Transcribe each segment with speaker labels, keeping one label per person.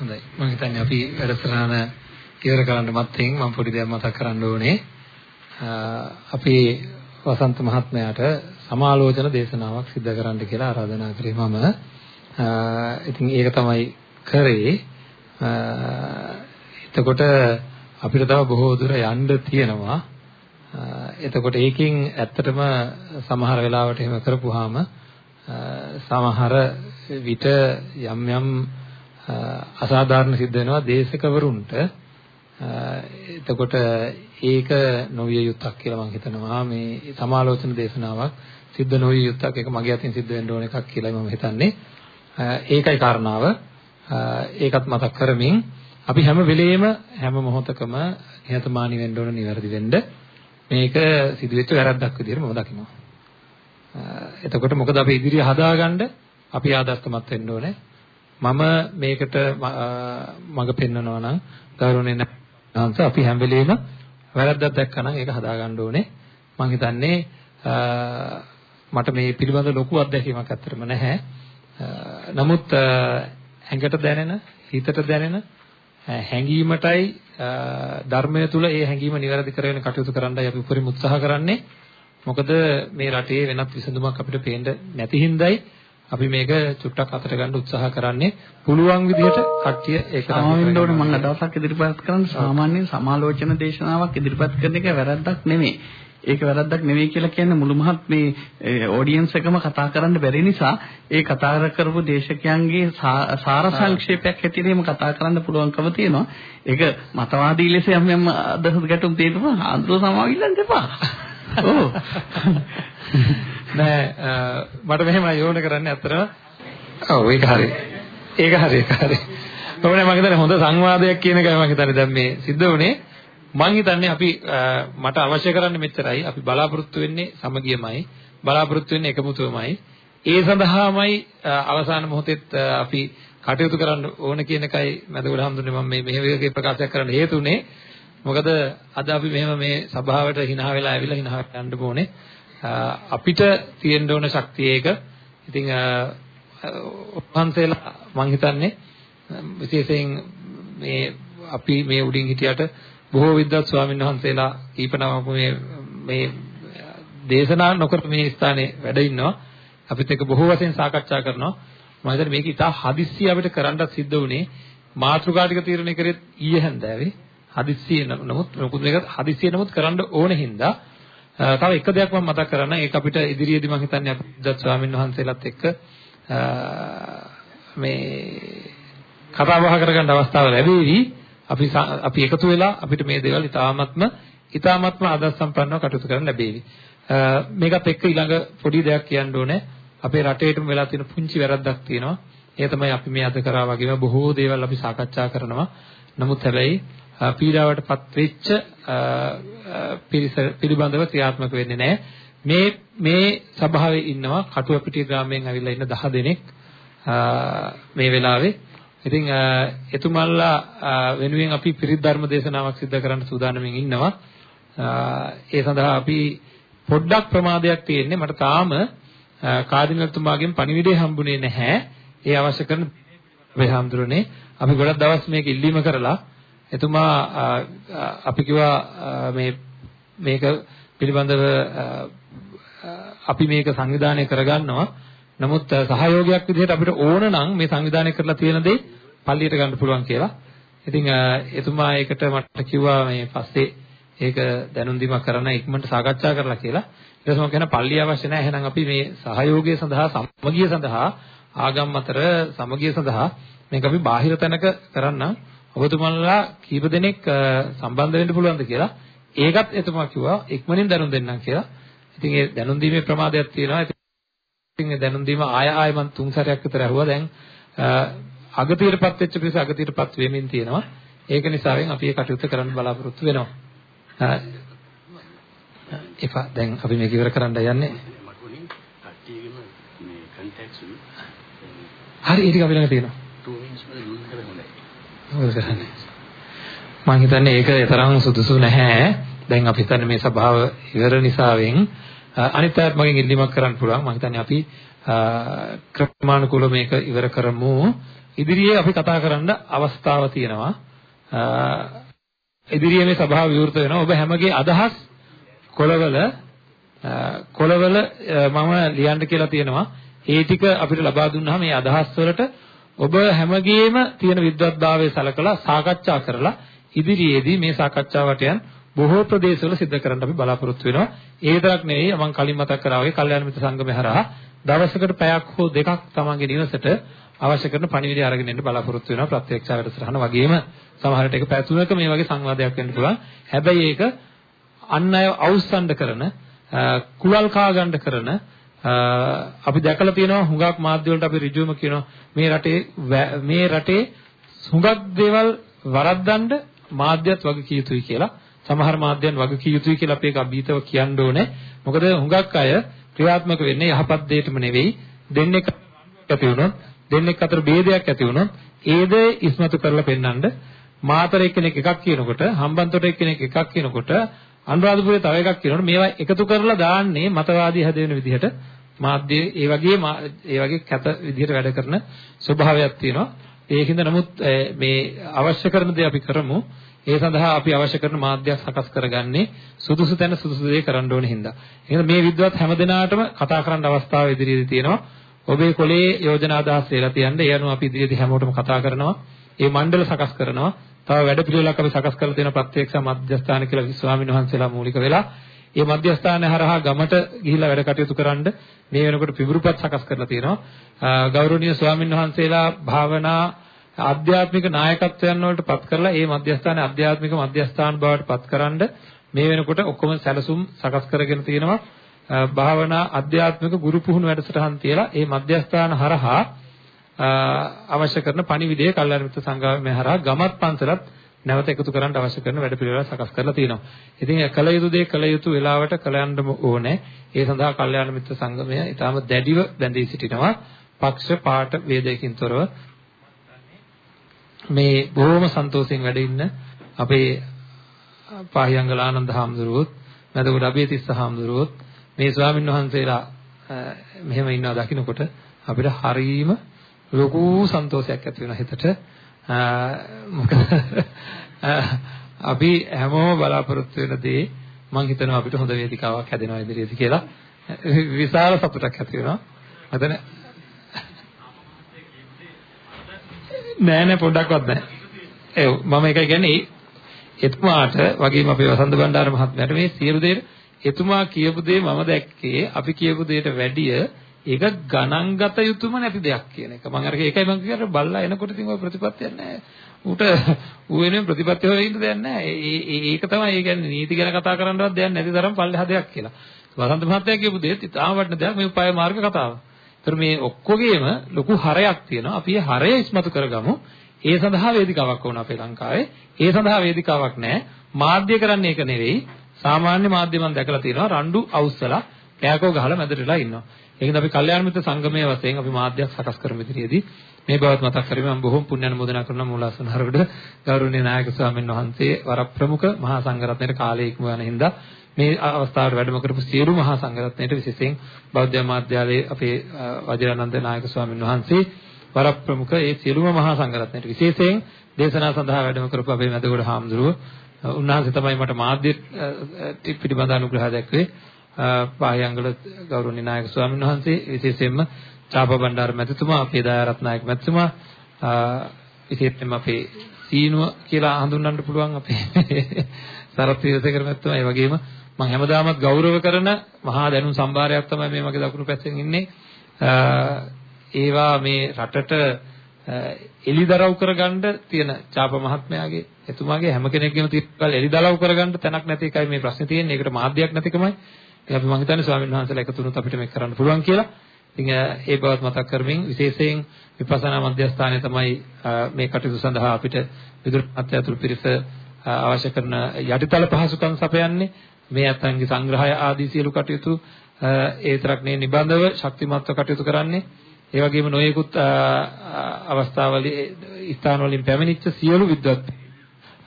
Speaker 1: හොඳයි. මම හිතන්නේ අපි වැඩසටහන ඉවර කරන්න මත්තෙන් මම පොඩි දෙයක් මතක් කරන්න ඕනේ. අපි වසන්ත මහත්මයාට සමාලෝචන දේශනාවක් සිදු කරන්න කියලා ආරාධනා කරේ මම. ඉතින් ඒක තමයි කරේ. එතකොට අපිට තව බොහෝ දුර යන්න තියෙනවා. එතකොට ඒකෙන් ඇත්තටම සමහර වෙලාවට එහෙම කරපුවාම සමහර විට යම් යම් අසාධාරණ සිද්ධ වෙනවා දේශකවරුන්ට. එතකොට ඒක නොවිය යුත්තක් කියලා මම හිතනවා. මේ සමාලෝචන දේශනාවක් සිද්ධ නොවිය යුත්තක් ඒක මගේ අතින් සිද්ධ වෙන්න ඕන එකක් කියලා මම හිතන්නේ. ඒකයි කාරණාව. ඒකත් මතක් කරමින් අපි හැම වෙලෙම හැම මොහොතකම නිහතමානී වෙන්න ඕන නිවැරදි වෙන්න. මේක සිදුවෙච්ච වැරද්දක් විදිහට මම දකිනවා. එතකොට මොකද අපි ඉදිරිය හදාගන්න? අපි ආදර්ශමත් වෙන්න ඕනේ. මම මේකට මඟ පෙන්වනවා නම් ගෞරවණීය නැන්ස අපි හැම වෙලෙම වැරද්දක් දැක්කම ඒක හදාගන්න ඕනේ. මම හිතන්නේ මට මේ පිළිබඳ ලොකු අත්දැකීමක් ඇත්තටම නැහැ. නමුත් ඇඟට දැනෙන, හිතට දැනෙන හැඟීමටයි ධර්මය තුල ඒ හැඟීම નિවැරදි කරගෙන කටයුතු කරන්නයි අපි උපරිම උත්සාහ කරන්නේ. මොකද මේ රටේ වෙනත් විසඳුමක් අපිට පේන්න නැති හින්දායි අපි මේක චුට්ටක් අතට ගන්න උත්සාහ කරන්නේ පුළුවන් විදිහට කට්ටිය ඒක
Speaker 2: සාමාන්‍යයෙන් ඕනේ මම අදවසක් ඉදිරිපත් කරන්න සාමාන්‍යයෙන් සමාලෝචන දේශනාවක් ඉදිරිපත් කරන එක වැරද්දක් නෙමෙයි. ඒක වැරද්දක් නෙවෙයි කියලා කියන්නේ මුළු මහත් මේ ඔඩියන්ස් එකම කතා කරන්න බැරි නිසා ඒ කතා කරපු දේශකයන්ගේ සාර සංක්ෂේපයක් හැටියටම කතා කරන්න පුළුවන්කම තියෙනවා. ඒක මතවාදී ලෙස යම් යම් අදහස් ගැටුම් තියෙනවා. ආන්දර සමාවිල්ලන්න එපා. ඔව්.
Speaker 1: නෑ මට මෙහෙම යෝන කරන්නේ අතරම ඔව් ඒක හරි. ඒක හරි ඒක හරි. කොහොමද මම හිතන්නේ හොඳ සංවාදයක් කියන එකයි මම හිතන්නේ දැන් මේ සිද්ධ වුණේ. මම හිතන්නේ අපි මට අවශ්‍ය කරන්නේ මෙච්චරයි. අපි බලාපොරොත්තු වෙන්නේ සමගියමයි. බලාපොරොත්තු වෙන්නේ එකමුතුවමයි. ඒ සඳහාමයි අවසාන මොහොතෙත් අපි කටයුතු කරන්න ඕන කියන එකයි මැදගොඩ හඳුන්නේ මම මේ මෙහෙ වගේ ප්‍රකාශයක් කරන්න හේතුනේ. මොකද අද අපි මෙහෙම මේ සභාවට hina වෙලා ඇවිල්ලා hina යන්න ඕනේ. අපිට තියෙන්න ඕන ශක්තිය ඒක. ඉතින් ඔප්පන්සේලා මම හිතන්නේ විශේෂයෙන් මේ අපි මේ උඩින් හිටියට බොහෝ විද්වත් ස්වාමීන් වහන්සේලා කීප නමක් මේ මේ දේශනා නොකර මේ ස්ථානයේ වැඩ ඉන්නවා. අපිත් එක්ක බොහෝ වශයෙන් සාකච්ඡා කරනවා. මම හිතන්නේ මේක ඉතා හදිස්සිය අපිට කරන්නත් සිද්ධ වුණේ මාතෘකා ටික තීරණය කරෙත් ඊයේ හැන්දෑවේ. හදිස්සිය නමුත් මොකද මේක හදිස්සිය නමුත් කරන්න ඕන හින්දා තව එක දෙයක් මම මතක් කරන්න. ඒක අපිට ඉදිරියේදී මම හිතන්නේ අපි දත් ස්වාමීන් වහන්සේලාත් එක්ක මේ කතා බහ කරගන්න අවස්ථාව ලැබෙවි. අපි අපි එකතු වෙලා අපිට මේ දේවල් ඉතාමත්ම ඉතාමත්ම ආදර්ශ සම්පන්නව කටයුතු කරන්න ලැබෙවි. මේකත් එක්ක ඊළඟ පොඩි දෙයක් කියන්න ඕනේ. අපේ රටේටම වෙලා තියෙන පුංචි වැරද්දක් තියෙනවා. ඒ තමයි අපි මේ අද කරා වගේම බොහෝ දේවල් අපි සාකච්ඡා කරනවා. නමුත් හැබැයි පීඩාවටපත් වෙච්ච පිළිබඳව ක්‍රියාත්මක වෙන්නේ නැහැ. මේ මේ සභාවේ ඉන්නවා කටුවපිටිය ග්‍රාමයෙන් ඇවිල්ලා ඉන්න 10 දෙනෙක් මේ වෙලාවේ. ඉතින් එතුමන්ලා වෙනුවෙන් අපි පිරිත් ධර්ම දේශනාවක් සිදු කරන්න සූදානම්ින් ඉන්නවා. ඒ සඳහා අපි පොඩ්ඩක් ප්‍රමාදයක් තියෙන්නේ මට තාම කාදිනල්තුමාගෙන් පණිවිඩය හම්බුනේ නැහැ. ඒ අවශ්‍ය කරන මේ හම්දුරනේ අපි ගොඩක් දවස් මේක ඉල්ලීම කරලා එතුමා අපි කිව්වා මේ මේක පිළිබඳව අපි මේක සංවිධානය කරගන්නවා. නමුත් සහයෝගයක් විදිහට අපිට ඕන නම් මේ සංවිධානය කරලා තියෙන දේ පල්ලියට ගන්න පුළුවන් කියලා. ඉතින් එතුමා ඒකට මට කිව්වා මේ පස්සේ ඒක දැනුම් දීමක් කරන්න ඉක්මනට සාකච්ඡා කරලා කියලා. ඊට පස්සේ මම කියන පල්ලිය අවශ්‍ය නැහැ. එහෙනම් අපි මේ සහයෝගය සඳහා සමගිය සඳහා ආගම් අතර සමගිය සඳහා මේක අපි බාහිර තැනක කරන්නම්. ඔබතුමන්ලා කීප දෙනෙක් සම්බන්ධ වෙන්න පුළුවන්ද කියලා ඒකත් එතුමා කිව්වා ඉක්මනින් දැනුම් දෙන්නම් කියලා. ඉතින් ඒ දැනුම් දීමේ ප්‍රමාදයක් තියෙනවා. ඉතින් ඒ දැනුම් දීම ආය ආය මම තුන් සැරයක් විතර ඇහුවා. දැන් අගතියටපත් වෙච්ච පිරිස අගතියටපත් වෙමින් තියෙනවා. ඒක නිසාවෙන් අපි මේ කටයුත්ත කරන්න බලාපොරොත්තු වෙනවා. එපා දැන් අපි මේක ඉවර කරන්න යන්නේ. හරි ඒක අපි ළඟ තියෙනවා. මොකද කරන්නේ? මම හිතන්නේ ඒක තරම් සුදුසු නැහැ. දැන් අපි හිතන්නේ මේ සභාව ඉවර නිසාවෙන් අනිත් අයත් මගෙන් ඉල්ලීමක් කරන්න පුළුවන්. මම හිතන්නේ අපි ක්‍රමානුකූලව මේක ඉවර කරමු. ඉදිරියේ අපි කතා කරන්න අවස්ථාව තියෙනවා. ඉදිරියේ මේ සභාව විවෘත වෙනවා. ඔබ හැමගේ අදහස් කොළවල කොළවල මම ලියන්න කියලා තියෙනවා. ඒ ටික අපිට ලබා දුන්නාම මේ අදහස් වලට ඔබ හැමගේම තියෙන විද්වත්භාවය සලකලා සාකච්ඡා කරලා ඉදිරියේදී මේ සාකච්ඡාවට යන බොහෝ ප්‍රදේශවල සිද්ධ කරන්න අපි බලාපොරොත්තු වෙනවා. ඒ විතරක් නෙවෙයි මම කලින් මතක් කරා වගේ කල්යාණ මිත්‍ර සංගමය හරහා දවසකට පැයක් හෝ දෙකක් තමන්ගේ නිවසට අවශ්‍ය කරන පණිවිඩය අරගෙන එන්න බලාපොරොත්තු වෙනවා ප්‍රත්‍යක්ෂ වැඩසටහන වගේම සමහර විට ඒක පැය තුනක මේ වගේ සංවාදයක් වෙන්න පුළුවන්. හැබැයි ඒක අන් අය අවුස්සන්න කරන කුලල් කා ගන්න කරන අපි දැකලා තියෙනවා හුඟක් මාධ්‍ය වලට අපි ඍජුවම කියනවා මේ රටේ මේ රටේ හුඟක් දේවල් වරද්දන්න මාධ්‍යත් වගේ කිය යුතුයි කියලා. සමහර මාධ්‍යයන් වගේ කිය යුතුයි කියලා අපි ඒක අභීතව කියන්න ඕනේ. මොකද හුඟක් අය ක්‍රියාත්මක වෙන්නේ යහපත් දෙයකම නෙවෙයි. දෙන්නෙක් ඇති වුණොත් දෙන්නෙක් අතර ભેදයක් ඇති වුණොත් ඒ දේ ඉස්මතු කරලා පෙන්වන්න මාතර එක්කෙනෙක් එකක් කියනකොට හම්බන්තොට එක්කෙනෙක් එකක් කියනකොට අනුරාධපුරේ තව එකක් කියනකොට මේවා එකතු කරලා දාන්නේ මතවාදී හැදෙන විදිහට මාධ්‍ය ඒ වගේ ඒ වගේ කැත විදිහට වැඩ කරන ස්වභාවයක් තියෙනවා ඒකින්ද නමුත් මේ අවශ්‍ය කරන දේ අපි කරමු ඒ සඳහා අපි අවශ්‍ය කරන මාධ්‍යයක් සකස් කරගන්නේ සුදුසු තැන සුදුසු දේ කරන්න ඕන හින්දා. එහෙනම් මේ විද්වත් හැමදෙනාටම කතා කරන්න අවස්ථාව ඉදිරියේදී තියෙනවා. ඔබේ කොලේ යෝජනා අදහස් වේලා තියන්න. ඒ අනුව අපි ඉදිරියේදී හැමෝටම කතා කරනවා. ඒ මණ්ඩල සකස් කරනවා. තව වැඩ පිළිවෙලක් අපි සකස් කරලා තියෙන ප්‍රත්‍යක්ෂ මධ්‍යස්ථාන කියලා ස්වාමීන් වහන්සේලා මූලික වෙලා ඒ මධ්‍යස්ථානය හරහා ගමට ගිහිල්ලා වැඩ කටයුතු කරන්න මේ වෙනකොට පිබුරුපත් සකස් කරලා තියෙනවා. ගෞරවනීය ස්වාමීන් වහන්සේලා භාවනා ආධ්‍යාත්මික නායකත්වයන් වලට පත් කරලා ඒ මධ්‍යස්ථානයේ ආධ්‍යාත්මික මධ්‍යස්ථාන බවට පත්කරනද මේ වෙනකොට ඔක්කොම සැලසුම් සකස් කරගෙන තියෙනවා භාවනා ආධ්‍යාත්මික ගුරු පුහුණු වැඩසටහන් තියලා ඒ මධ්‍යස්ථාන හරහා අවශ්‍ය කරන පණිවිඩය කල්යාණ මිත්‍ර සංගමයේ හරහා ගමත් පන්සලත් නැවත එකතු කරන්න අවශ්‍ය කරන වැඩ පිළිවෙල සකස් කරලා තියෙනවා. ඉතින් කල යුතු දේ කල යුතු වෙලාවට කල යන්න ඕනේ. ඒ සඳහා කල්යාණ මිත්‍ර සංගමය ඊටාම දැඩිව බැඳී සිටිනවා. පක්ෂ පාට වේදයකින් තොරව මේ බොහොම සන්තෝෂයෙන් වැඩ ඉන්න අපේ පාහියංගල ආනන්ද හාමුදුරුවෝත් මැදගොඩ අබේතිස්ස හාමුදුරුවෝත් මේ ස්වාමීන් වහන්සේලා මෙහෙම ඉන්නවා දකින්නකොට අපිට හරීම ලොකු සන්තෝෂයක් ඇති වෙනවා හිතට මොකද අපි හැමෝම බලාපොරොත්තු වෙන දේ මම හිතනවා අපිට හොඳ වේදිකාවක් හැදෙනවා ඉදිරියේදී කියලා විශාල සතුටක් ඇති වෙනවා. මතන නෑ නෑ පොඩ්ඩක්වත් නෑ. ඒ මම ඒකයි කියන්නේ එතුමාට වගේම අපේ වසන්ත බණ්ඩාර මහත්මයාට මේ සියලු දේට එතුමා කියපු දේ මම දැක්කේ අපි කියපු දෙයට වැඩිය ඒක ගණන්ගත යුතුම නැති දෙයක් කියන එක. මම අර ඒකයි මම කියන්නේ බල්ලා එනකොට ඉතින් ඔය ප්‍රතිපත්තියක් නැහැ. ඌට ඌ වෙනුවෙන් ප්‍රතිපත්ති හොයලා ඉන්න දෙයක් නැහැ. ඒක තමයි ඒ කියන්නේ නීති ගැන කතා කරන්නවත් දෙයක් නැති තරම් පල්ලෙහා දෙයක් කියලා. වසන්ත මහත්තයා කියපු දේත් ඉතාම වටින දෙයක් මේ උපාය මාර්ග කතාව. ඒතර මේ ඔක්කොගේම ලොකු හරයක් තියෙනවා. අපි ඒ හරය ඉස්මතු කරගමු. ඒ සඳහා වේදිකාවක් වුණා අපේ ලංකාවේ. ඒ සඳහා වේදිකාවක් නැහැ. මාධ්‍ය කරන්නේ ඒක නෙවෙයි. සාමාන්‍ය මාධ්‍ය මම දැකලා තියෙනවා රණ්ඩු අවුස්සලා කෑකෝ ගහලා මැදටලා ඉන්නවා. ඒකෙන්ද අපි කල්යාණ මිත්‍ර සංගමයේ වශයෙන් අපි මාධ්‍යයක් සකස් කරමු ඉදිරියේදී. මේ බවත් මතක් කරගෙන මම බොහොම පුණ්‍ය අනුමෝදනා කරනවා මූලාසන හරවඩ ගෞරවනීය නායක ස්වාමීන් වහන්සේ වර ප්‍රමුඛ මහා සංඝරත්නයේ කාලය ඉක්ම යන හින්දා මේ අවස්ථාවට වැඩම කරපු සියලු මහා සංඝරත්නයට විශේෂයෙන් බෞද්ධ මාධ්‍යාලයේ අපේ වජිරානන්ද නායක ස්වාමීන් වහන්සේ වර ප්‍රමුඛ ඒ සියලුම මහා සංඝරත්නයට විශේෂයෙන් දේශනා සඳහා වැඩම කරපු අපේ මැදගොඩ හාමුදුරුව උන්වහන්සේ තමයි මට මාධ්‍ය පිටිබඳ අනුග්‍රහ දැක්වේ පාහියංගල ගෞරවනීය නායක ස්වාමීන් වහන්සේ විශේෂයෙන්ම චාප බණ්ඩාර මැතිතුමා අපේ දයාරත් නායක මැතිතුමා විශේෂයෙන්ම අපේ සීනුව කියලා හඳුන්වන්න පුළුවන් අපේ සරත් විරසකර මැතිතුමා ඒ වගේම මම හැමදාමත් ගෞරව කරන මහා දැනුම් සම්භාරයක් තමයි මේ මගේ දකුණු පැත්තෙන් ඉන්නේ ඒවා මේ රටට එලිදරව් කරගන්න තියෙන චාප මහත්මයාගේ එතුමාගේ හැම කෙනෙක්ගේම තියෙන එලිදරව් කරගන්න තැනක් නැති එකයි මේ ප්‍රශ්නේ තියෙන්නේ. ඒකට මාධ්‍යයක් නැතිකමයි. ඉතින් අපි මම හිතන්නේ ස්වාමීන් වහන්සේලා එකතු වුණොත් අපිට මේක කරන්න පුළුවන් කියලා. ඉතින් ඒ බවත් මතක් කරමින් විශේෂයෙන් විපස්සනා මධ්‍යස්ථානයේ තමයි මේ කටයුතු සඳහා අපිට විදුලි අධ්‍යාතුරු පිරිස අවශ්‍ය කරන යටිතල පහසුකම් සපයන්නේ. මේ අත්ංගි සංග්‍රහය ආදී සියලු කටයුතු ඒ තරක් නේ නිබඳව ශක්තිමත්ව කටයුතු කරන්නේ. ඒ වගේම නොයෙකුත් අවස්ථාවල ස්ථානවලින් පැමිණිච්ච සියලු විද්වත්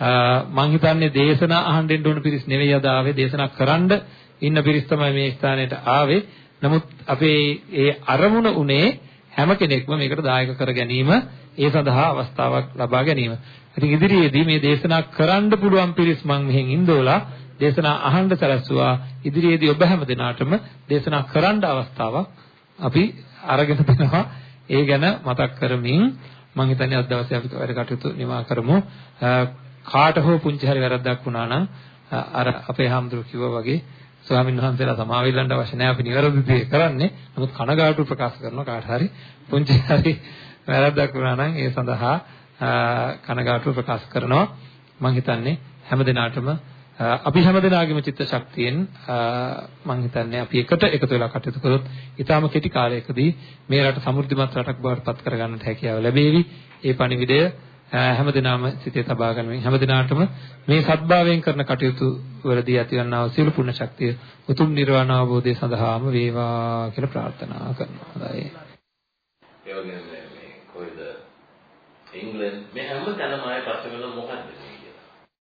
Speaker 1: මම හිතන්නේ දේශනා අහන්න එන්න ඕන පිරිස් නෙවෙයි අද ආවේ දේශනා කරන්න ඉන්න පිරිස් තමයි මේ ස්ථානයට ආවේ. නමුත් අපේ ඒ අරමුණ උනේ හැම කෙනෙක්ම මේකට දායක කර ගැනීම ඒ සඳහා අවස්ථාවක් ලබා ගැනීම. ඉතින් ඉදිරියේදී මේ දේශනා කරන්න පුළුවන් පිරිස් මම මෙහෙන් ඉඳෝලා දේශනා අහන්න සැලැස්සුවා. ඉදිරියේදී ඔබ හැම දිනාටම දේශනා කරන්න අවස්ථාවක් අපි අරගෙන දෙනවා. ඒ ගැන මතක් කරමින් මම හිතන්නේ අද දවසේ අපි වැඩ කටයුතු නිමා කරමු. කාට හෝ පුංචි හරි වැරද්දක් වුණා නම් අර අපේ හාමුදුරුවෝ කිව්වා වගේ ස්වාමීන් වහන්සේලා සමාවෙල්ලන්න අවශ්‍ය නැහැ අපි නිවැරදි දේ කරන්නේ. නමුත් කනගාටු ප්‍රකාශ කරනවා කාට හරි පුංචි හරි වැරද්දක් වුණා නම් ඒ සඳහා කනගාටු ප්‍රකාශ කරනවා. මම හිතන්නේ හැම දිනාටම අපි හැමදෙනාගේම චිත්ත ශක්තියෙන් මම හිතන්නේ අපි එකට එකතු වෙලා කටයුතු කරොත් ඊටාම කෙටි කාලයකදී මේ රට සමෘද්ධිමත් රටක් බවට පත් කරගන්නට හැකියාව ලැබේවි. ඒ පණිවිඩය හැමදෙනාම සිතේ තබා ගන්නමින් හැමදෙනාටම මේ සත්භාවයෙන් කරන කටයුතු වලදී ඇතිවන්නා වූ සියලු පුණ්‍ය ශක්තිය උතුම් නිර්වාණ අවබෝධය සඳහාම වේවා කියලා ප්‍රාර්ථනා කරනවා. හොඳයි.
Speaker 3: ඒ වගේම මේ කොයිද ඉංග්‍රීසි මේ හැම තැනම ආයේ ප්‍රශ්න මොකක්ද?